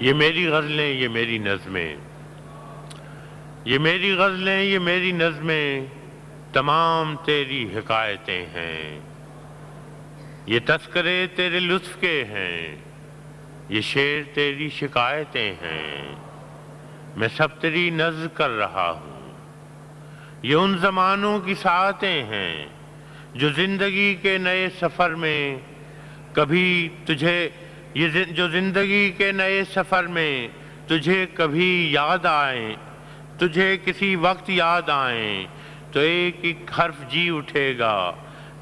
یہ میری غزلیں، یہ میری نظمیں۔ یہ میری غزلیں، یہ میری نظمیں، تمام تیری حکایتیں ہیں۔ یہ تذکرے تیرے لطف کے ہیں۔ یہ شعر تیری شکایتیں ہیں۔ میں سب تیری نظر کر رہا ہوں۔ یہ ان زمانوں کی ساعتیں ہیں جو زندگی کے نئے سفر میں کبھی تجھے یہ جو زندگی کے نئے سفر میں تجھے کبھی یاد آئیں تجھے کسی وقت یاد آئیں تو ایک ایک حرف جی اٹھے گا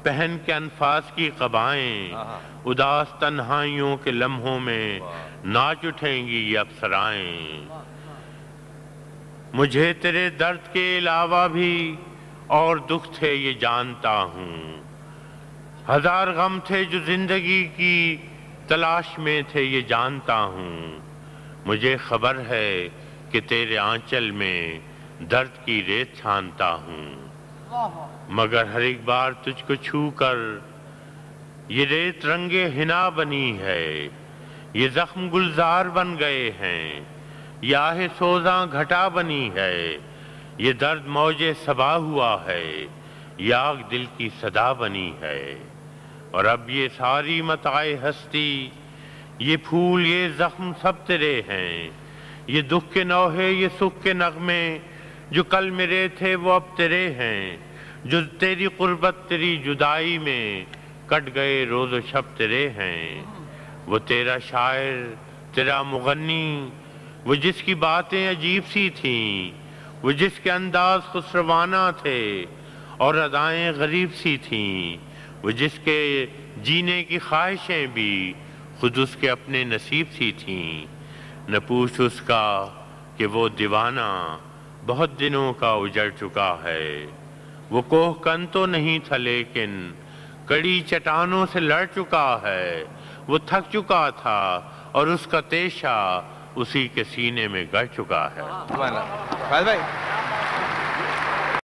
پہن کے انفاس کی قبائیں اداس تنہائیوں کے لمحوں میں ناچ اٹھیں گی یہ افسرائیں۔ مجھے تیرے درد کے علاوہ بھی اور دکھ تھے یہ جانتا ہوں۔ ہزار غم تھے جو زندگی کی تلاش میں تھے یہ جانتا ہوں۔ مجھے خبر ہے کہ تیرے آنچل میں درد کی ریت چھانتا ہوں۔ مگر ہر ایک بار تجھ کو چھو کر یہ ریت رنگ ہنا بنی ہے۔ یہ زخم گلزار بن گئے ہیں۔ یہ سوزاں گھٹا بنی ہے۔ یہ درد موج سبا ہوا ہے۔ یہ آگ دل کی صدا بنی ہے۔ اور اب یہ ساری متائے ہستی، یہ پھول، یہ زخم سب تیرے ہیں۔ یہ دکھ کے نوحے، یہ سکھ کے نغمے، جو کل میرے تھے وہ اب تیرے ہیں۔ جو تیری قربت، تیری جدائی میں کٹ گئے روز و شب تیرے ہیں۔ وہ تیرا شاعر، تیرا مغنی، وہ جس کی باتیں عجیب سی تھیں، وہ جس کے انداز خسروانہ تھے اور ادائیں غریب سی تھیں۔ وہ جس کے جینے کی خواہشیں بھی خود اس کے اپنے نصیب سی تھیں۔ نہ پوچھ اس کا کہ وہ دیوانہ بہت دنوں کا اجڑ چکا ہے۔ وہ کوہ کن تو نہیں تھا لیکن کڑی چٹانوں سے لڑ چکا ہے۔ وہ تھک چکا تھا اور اس کا تیشہ اسی کے سینے میں گڑ چکا ہے۔ بھائی۔